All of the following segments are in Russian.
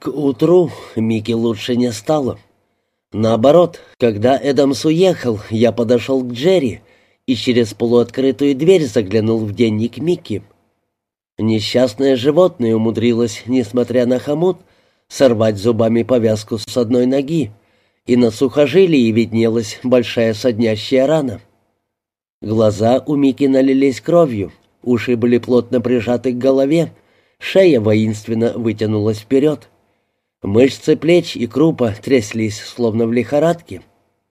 К утру Микки лучше не стало. Наоборот, когда Эдамс уехал, я подошел к Джерри и через полуоткрытую дверь заглянул в денник Микки. Несчастное животное умудрилось, несмотря на хомут, сорвать зубами повязку с одной ноги, и на сухожилии виднелась большая соднящая рана. Глаза у Мики налились кровью, уши были плотно прижаты к голове, шея воинственно вытянулась вперед. Мышцы плеч и крупа тряслись, словно в лихорадке.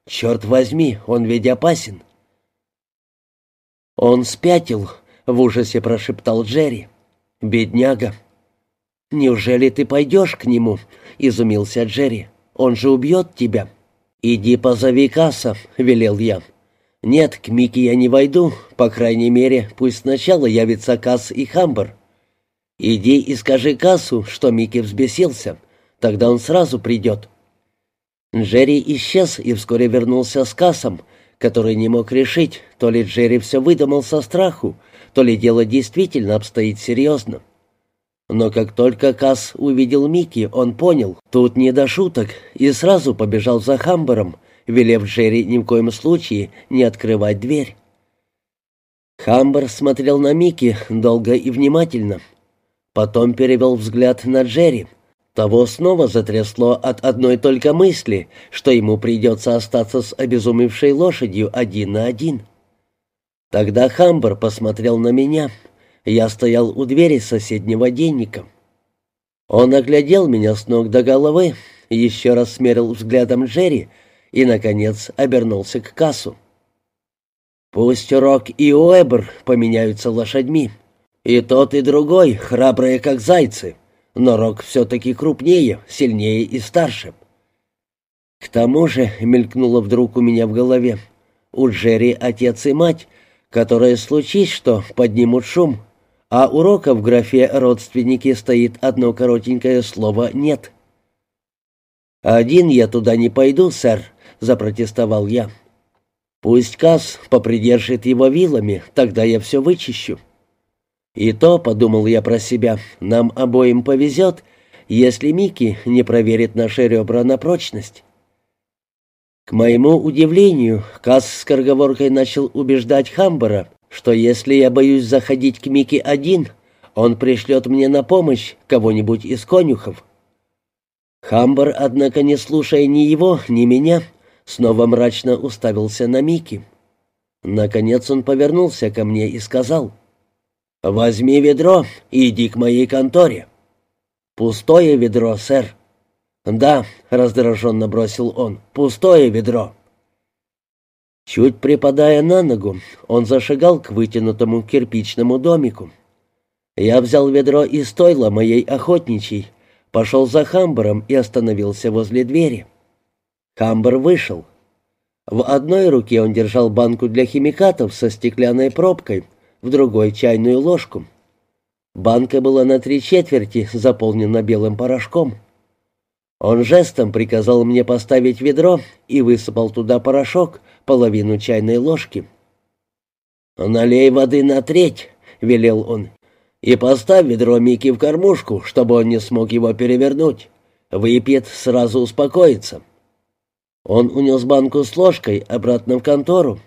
«Черт возьми, он ведь опасен!» «Он спятил», — в ужасе прошептал Джерри. «Бедняга!» «Неужели ты пойдешь к нему?» — изумился Джерри. «Он же убьет тебя». «Иди позови Касса», — велел я. «Нет, к Мике я не войду, по крайней мере, пусть сначала явится Касс и Хамбер. Иди и скажи Кассу, что Микки взбесился, тогда он сразу придет». Джерри исчез и вскоре вернулся с Кассом, который не мог решить, то ли Джерри все выдумал со страху, то ли дело действительно обстоит серьезно. Но как только Касс увидел Микки, он понял, тут не до шуток, и сразу побежал за Хамбером, велев Джерри ни в коем случае не открывать дверь. Хамбер смотрел на Микки долго и внимательно. Потом перевел взгляд на Джерри. Того снова затрясло от одной только мысли, что ему придется остаться с обезумевшей лошадью один на один. Тогда Хамбер посмотрел на меня. Я стоял у двери соседнего денника. Он оглядел меня с ног до головы, еще раз смерил взглядом Джерри и, наконец, обернулся к кассу. «Пусть Рок и Уэбер поменяются лошадьми. И тот, и другой храбрые, как зайцы, но Рок все-таки крупнее, сильнее и старше». К тому же мелькнуло вдруг у меня в голове. У Джерри отец и мать, которые, случись что, поднимут шум, а у Рока в графе «родственники» стоит одно коротенькое слово «нет». «Один я туда не пойду, сэр», — запротестовал я. «Пусть Касс попридержит его вилами, тогда я все вычищу». И то, подумал я про себя, нам обоим повезет, если Микки не проверит наши ребра на прочность. К моему удивлению, Касс с корговоркой начал убеждать Хамбера, что если я боюсь заходить к Микки один, он пришлет мне на помощь кого-нибудь из конюхов. Хамбер, однако, не слушая ни его, ни меня, снова мрачно уставился на Мики. Наконец он повернулся ко мне и сказал, «Возьми ведро и иди к моей конторе». «Пустое ведро, сэр». «Да», — раздраженно бросил он, — «пустое ведро». Чуть припадая на ногу, он зашагал к вытянутому кирпичному домику. Я взял ведро из стойла моей охотничьей, пошел за Хамбером и остановился возле двери. Хамбер вышел. В одной руке он держал банку для химикатов со стеклянной пробкой, в другой — чайную ложку. Банка была на три четверти заполнена белым порошком. Он жестом приказал мне поставить ведро и высыпал туда порошок, половину чайной ложки. «Налей воды на треть», — велел он, — «и поставь ведро Микки в кормушку, чтобы он не смог его перевернуть. Выпьет, сразу успокоится». Он унес банку с ложкой обратно в контору,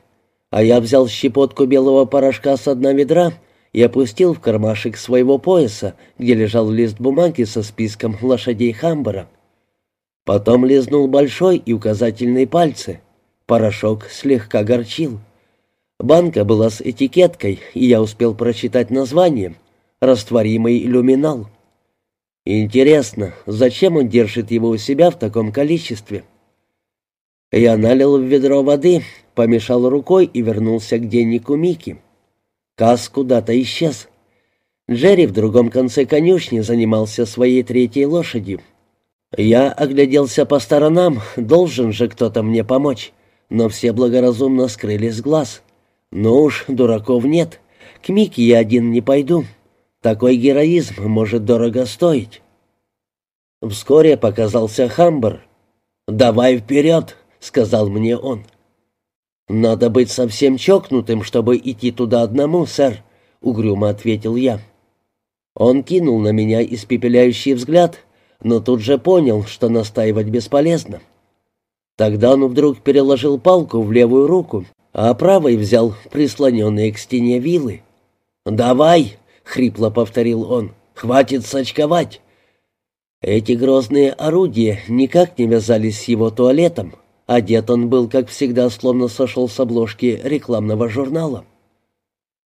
а я взял щепотку белого порошка с дна ведра и опустил в кармашек своего пояса, где лежал лист бумаги со списком лошадей Хамбера. Потом лизнул большой и указательный пальцы. Порошок слегка горчил. Банка была с этикеткой, и я успел прочитать название «Растворимый люминал». Интересно, зачем он держит его у себя в таком количестве? Я налил в ведро воды, помешал рукой и вернулся к деннику Мики. Кас куда-то исчез. Джерри в другом конце конюшни занимался своей третьей лошадью. Я огляделся по сторонам, должен же кто-то мне помочь, но все благоразумно скрылись глаз. Ну уж, дураков нет, к Мике я один не пойду. Такой героизм может дорого стоить. Вскоре показался Хамбер. «Давай вперед!» — сказал мне он. «Надо быть совсем чокнутым, чтобы идти туда одному, сэр», — угрюмо ответил я. Он кинул на меня испепеляющий взгляд, но тут же понял, что настаивать бесполезно. Тогда он вдруг переложил палку в левую руку, а правой взял прислоненные к стене вилы. «Давай!» — хрипло повторил он. «Хватит сочковать!» Эти грозные орудия никак не вязались с его туалетом. Одет он был, как всегда, словно сошел с обложки рекламного журнала.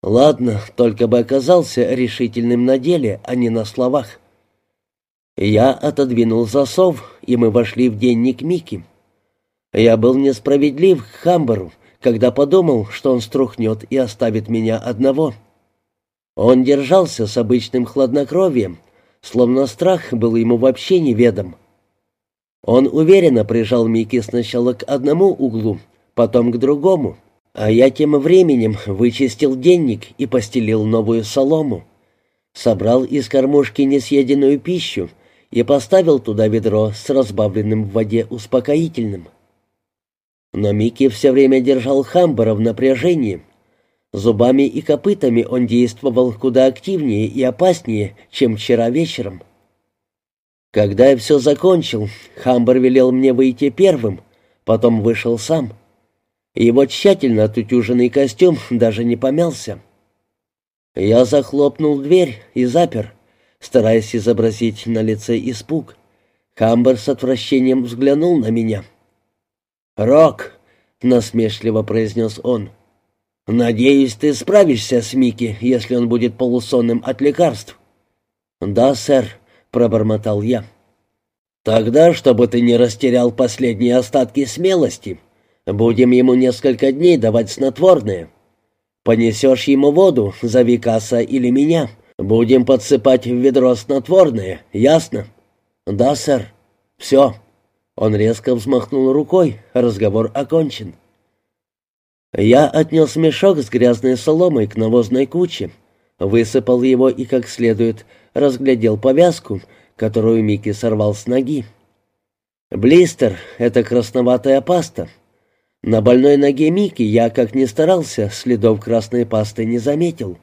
Ладно, только бы оказался решительным на деле, а не на словах. Я отодвинул засов, и мы вошли в денник Мики. Я был несправедлив к Хамберу, когда подумал, что он струхнет и оставит меня одного. Он держался с обычным хладнокровием, словно страх был ему вообще неведом. Он уверенно прижал Микки сначала к одному углу, потом к другому, а я тем временем вычистил денник и постелил новую солому. Собрал из кормушки несъеденную пищу и поставил туда ведро с разбавленным в воде успокоительным. Но Микки все время держал Хамбера в напряжении. Зубами и копытами он действовал куда активнее и опаснее, чем вчера вечером. Когда я все закончил, Хамбер велел мне выйти первым, потом вышел сам. Его тщательно отутюженный костюм даже не помялся. Я захлопнул дверь и запер, стараясь изобразить на лице испуг. Хамбер с отвращением взглянул на меня — «Рок», — насмешливо произнес он, — «надеюсь, ты справишься с Микки, если он будет полусонным от лекарств». «Да, сэр», — пробормотал я. «Тогда, чтобы ты не растерял последние остатки смелости, будем ему несколько дней давать снотворное. Понесешь ему воду, зови Касса или меня. Будем подсыпать в ведро снотворное, ясно?» «Да, сэр. Все». Он резко взмахнул рукой, разговор окончен. Я отнес мешок с грязной соломой к навозной куче, высыпал его и как следует разглядел повязку, которую Микки сорвал с ноги. Блистер — это красноватая паста. На больной ноге Микки я, как ни старался, следов красной пасты не заметил.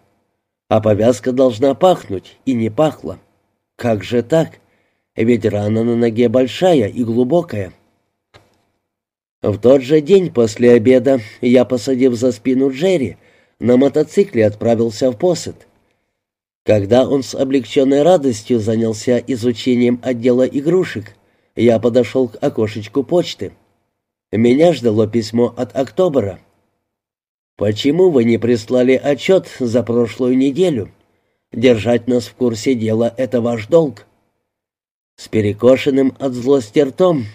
А повязка должна пахнуть, и не пахла. Как же так? ведь рана на ноге большая и глубокая. В тот же день после обеда я, посадив за спину Джерри, на мотоцикле отправился в посад. Когда он с облегченной радостью занялся изучением отдела игрушек, я подошел к окошечку почты. Меня ждало письмо от Октобера. «Почему вы не прислали отчет за прошлую неделю? Держать нас в курсе дела — это ваш долг». С перекошенным от злости ртом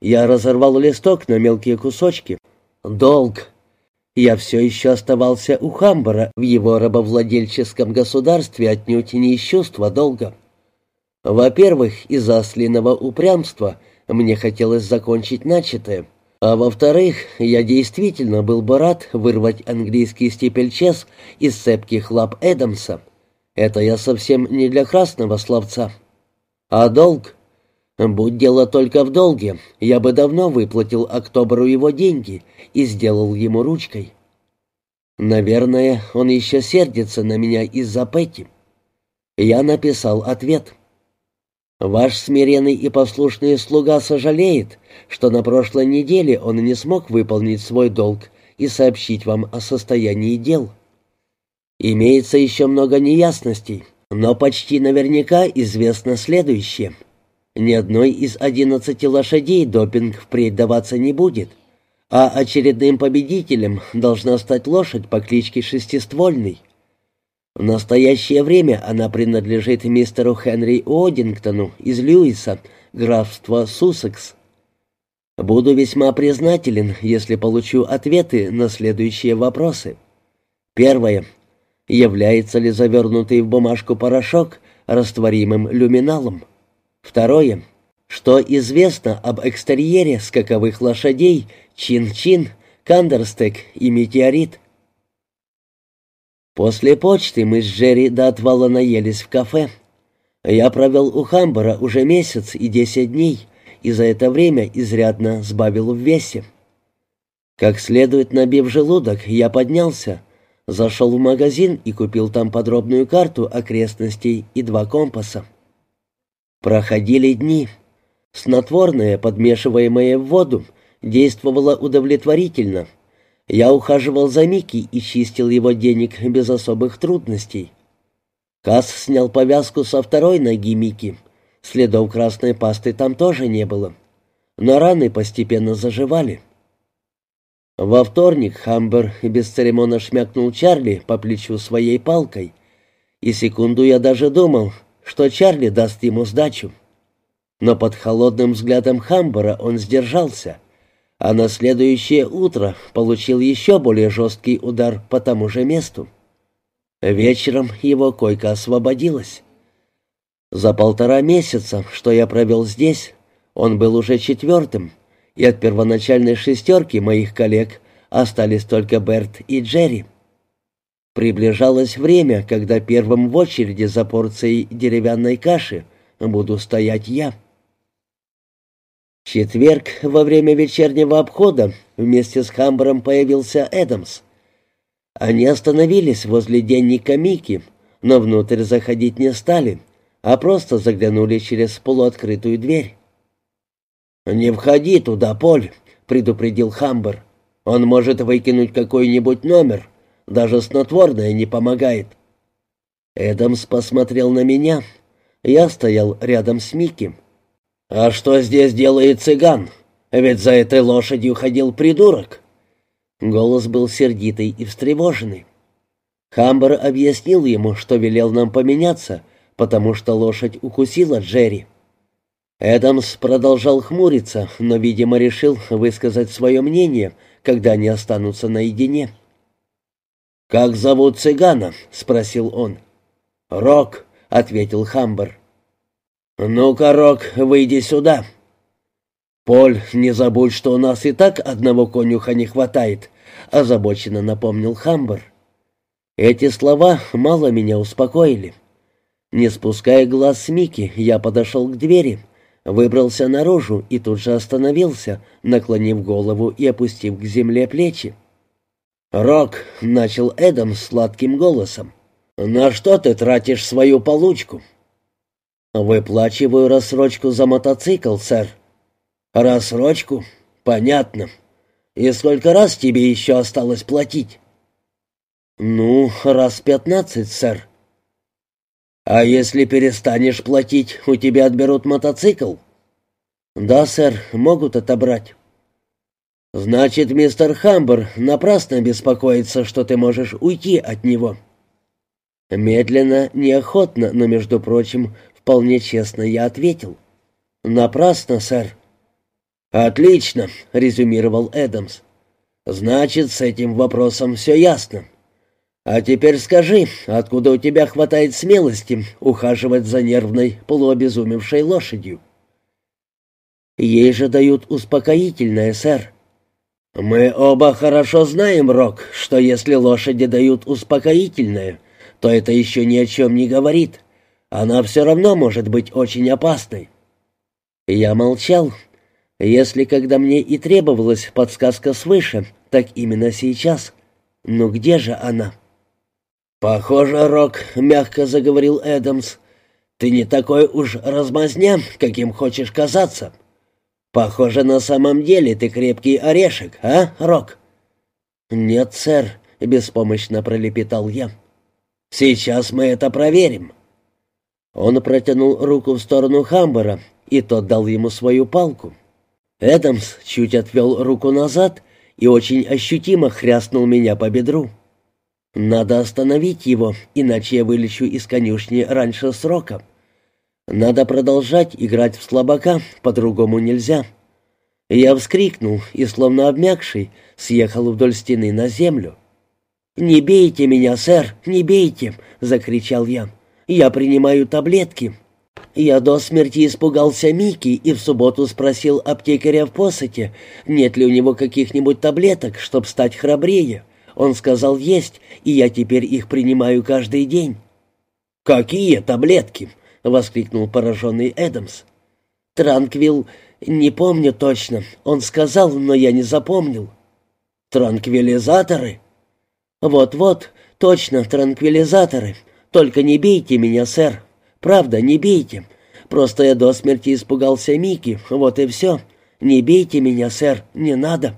я разорвал листок на мелкие кусочки. Долг. Я все еще оставался у Хамбара в его рабовладельческом государстве отнюдь не из чувства долга. Во-первых, из-за ослиного упрямства мне хотелось закончить начатое. А во-вторых, я действительно был бы рад вырвать английский степельчес из цепких лап Эдамса. Это я совсем не для красного словца. А долг? Будь дело только в долге, я бы давно выплатил Октоберу его деньги и сделал ему ручкой. Наверное, он еще сердится на меня из-за Петти. Я написал ответ. «Ваш смиренный и послушный слуга сожалеет, что на прошлой неделе он не смог выполнить свой долг и сообщить вам о состоянии дел. Имеется еще много неясностей, но почти наверняка известно следующее. Ни одной из одиннадцати лошадей допинг впредь даваться не будет, а очередным победителем должна стать лошадь по кличке Шестиствольный. В настоящее время она принадлежит мистеру Хенри Уодингтону из Льюиса, графства Суссекс. Буду весьма признателен, если получу ответы на следующие вопросы. Первое. Является ли завернутый в бумажку порошок растворимым люминалом? Второе. Что известно об экстерьере скаковых лошадей Чин-Чин, Кандерстек и Метеорит? После почты мы с Джерри до отвала наелись в кафе. Я провел у Хамбара уже месяц и десять дней, и за это время изрядно сбавил в весе. Как следует набив желудок, я поднялся — Зашел в магазин и купил там подробную карту окрестностей и два компаса. Проходили дни. Снотворное, подмешиваемое в воду, действовало удовлетворительно. Я ухаживал за Микки и чистил его денег без особых трудностей. Касс снял повязку со второй ноги Микки. Следов красной пасты там тоже не было. Но раны постепенно заживали. Во вторник Хамбер бесцеремонно шмякнул Чарли по плечу своей палкой, и секунду я даже думал, что Чарли даст ему сдачу. Но под холодным взглядом Хамбера он сдержался, а на следующее утро получил еще более жесткий удар по тому же месту. Вечером его койка освободилась. За полтора месяца, что я провел здесь, он был уже четвертым — и от первоначальной шестерки моих коллег остались только Берт и Джерри. Приближалось время, когда первым в очереди за порцией деревянной каши буду стоять я. В четверг во время вечернего обхода вместе с Хамбером появился Эдамс. Они остановились возле денника Мики, но внутрь заходить не стали, а просто заглянули через полуоткрытую дверь. «Не входи туда, Поль», — предупредил Хамбер. «Он может выкинуть какой-нибудь номер. Даже снотворное не помогает». Эдамс посмотрел на меня. Я стоял рядом с Микки. «А что здесь делает цыган? Ведь за этой лошадью ходил придурок». Голос был сердитый и встревоженный. Хамбер объяснил ему, что велел нам поменяться, потому что лошадь укусила Джерри. Эдамс продолжал хмуриться, но, видимо, решил высказать свое мнение, когда они останутся наедине. «Как зовут цыгана?» — спросил он. «Рок», — ответил Хамбер. «Ну-ка, Рок, выйди сюда». «Поль, не забудь, что у нас и так одного конюха не хватает», — озабоченно напомнил Хамбер. Эти слова мало меня успокоили. Не спуская глаз с Мики, я подошел к двери — выбрался наружу и тут же остановился, наклонив голову и опустив к земле плечи. «Рок», — начал Эдам сладким голосом, — «на что ты тратишь свою получку?» «Выплачиваю рассрочку за мотоцикл, сэр». «Рассрочку? Понятно. И сколько раз тебе еще осталось платить?» «Ну, раз пятнадцать, сэр». «А если перестанешь платить, у тебя отберут мотоцикл?» «Да, сэр, могут отобрать». «Значит, мистер Хамбер напрасно беспокоится, что ты можешь уйти от него». Медленно, неохотно, но, между прочим, вполне честно я ответил. «Напрасно, сэр». «Отлично», — резюмировал Эдамс. «Значит, с этим вопросом все ясно. «А теперь скажи, откуда у тебя хватает смелости ухаживать за нервной, полуобезумевшей лошадью?» «Ей же дают успокоительное, сэр». «Мы оба хорошо знаем, Рок, что если лошади дают успокоительное, то это еще ни о чем не говорит. Она все равно может быть очень опасной». Я молчал. Если когда мне и требовалась подсказка свыше, так именно сейчас. Но где же она?» «Похоже, Рок», — мягко заговорил Эдамс, — «ты не такой уж размазня, каким хочешь казаться. Похоже, на самом деле ты крепкий орешек, а, Рок?» «Нет, сэр», — беспомощно пролепетал я. «Сейчас мы это проверим». Он протянул руку в сторону Хамбера, и тот дал ему свою палку. Эдамс чуть отвел руку назад и очень ощутимо хряснул меня по бедру. Надо остановить его, иначе я вылечу из конюшни раньше срока. Надо продолжать играть в слабака, по-другому нельзя. Я вскрикнул и, словно обмякший, съехал вдоль стены на землю. «Не бейте меня, сэр, не бейте!» — закричал я. «Я принимаю таблетки». Я до смерти испугался Мики и в субботу спросил аптекаря в посоте, нет ли у него каких-нибудь таблеток, чтобы стать храбрее. Он сказал «есть», и я теперь их принимаю каждый день». «Какие таблетки?» — воскликнул пораженный Эдамс. «Транквил... Не помню точно. Он сказал, но я не запомнил». «Транквилизаторы?» «Вот-вот, точно, транквилизаторы. Только не бейте меня, сэр. Правда, не бейте. Просто я до смерти испугался Мики, вот и все. Не бейте меня, сэр, не надо».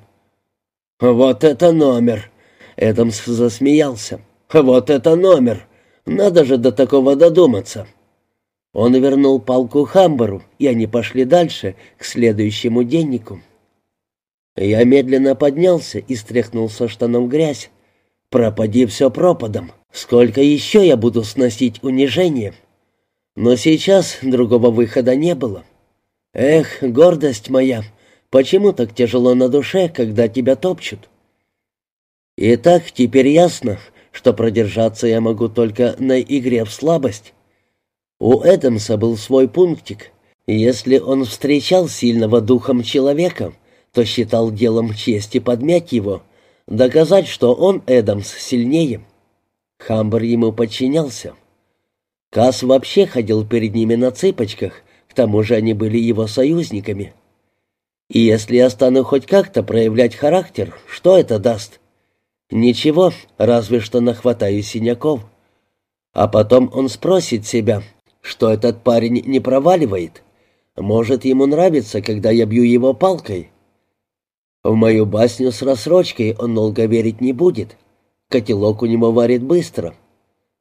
«Вот это номер!» — Эдамс засмеялся. «Вот это номер! Надо же до такого додуматься!» Он вернул палку Хамберу, и они пошли дальше, к следующему деннику. Я медленно поднялся и стряхнул со штанов грязь. «Пропади все пропадом! Сколько еще я буду сносить унижение?» Но сейчас другого выхода не было. «Эх, гордость моя, почему так тяжело на душе, когда тебя топчут?» Итак, теперь ясно, что продержаться я могу только на игре в слабость. У Эдамса был свой пунктик. Если он встречал сильного духом человека, то считал делом чести подмять его, доказать, что он, Эдамс, сильнее. Хамбер ему подчинялся. Касс вообще ходил перед ними на цыпочках, к тому же они были его союзниками. И если я стану хоть как-то проявлять характер, что это даст? Ничего, разве что нахватаю синяков. А потом он спросит себя, что этот парень не проваливает. Может, ему нравится, когда я бью его палкой. В мою басню с рассрочкой он долго верить не будет. Котелок у него варит быстро.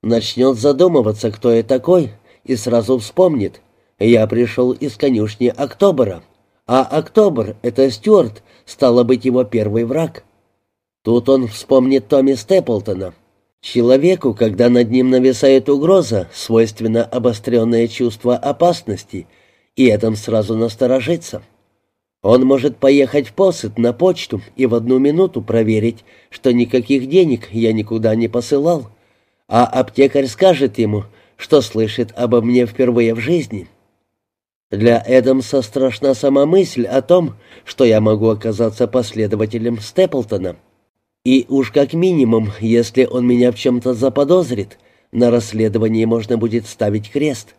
Начнет задумываться, кто я такой, и сразу вспомнит. Я пришел из конюшни Октобера, а Октобер — это Стюарт, стало быть, его первый враг. Тут он вспомнит Томми Степлтона. Человеку, когда над ним нависает угроза, свойственно обостренное чувство опасности, и этом сразу насторожится. Он может поехать в посыт на почту и в одну минуту проверить, что никаких денег я никуда не посылал, а аптекарь скажет ему, что слышит обо мне впервые в жизни. Для Эдамса страшна сама мысль о том, что я могу оказаться последователем Степлтона. И уж как минимум, если он меня в чем-то заподозрит, на расследовании можно будет ставить крест.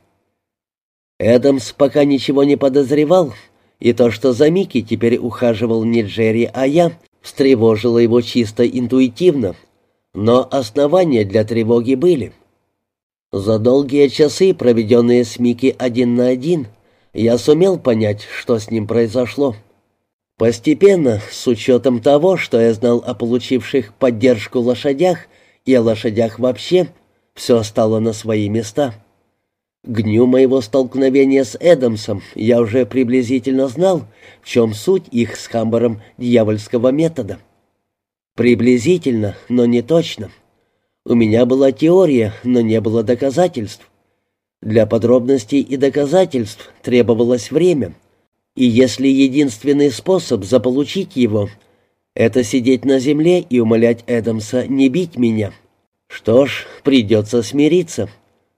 Эдамс пока ничего не подозревал, и то, что за Микки теперь ухаживал не Джерри, а я, встревожило его чисто интуитивно. Но основания для тревоги были. За долгие часы, проведенные с Микки один на один, я сумел понять, что с ним произошло. Постепенно, с учетом того, что я знал о получивших поддержку лошадях и о лошадях вообще, все стало на свои места. К дню моего столкновения с Эдамсом я уже приблизительно знал, в чем суть их с Хамбером дьявольского метода. Приблизительно, но не точно. У меня была теория, но не было доказательств. Для подробностей и доказательств требовалось время — и если единственный способ заполучить его — это сидеть на земле и умолять Эдамса не бить меня, что ж, придется смириться.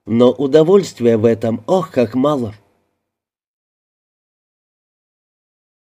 Но удовольствия в этом, ох, как мало. —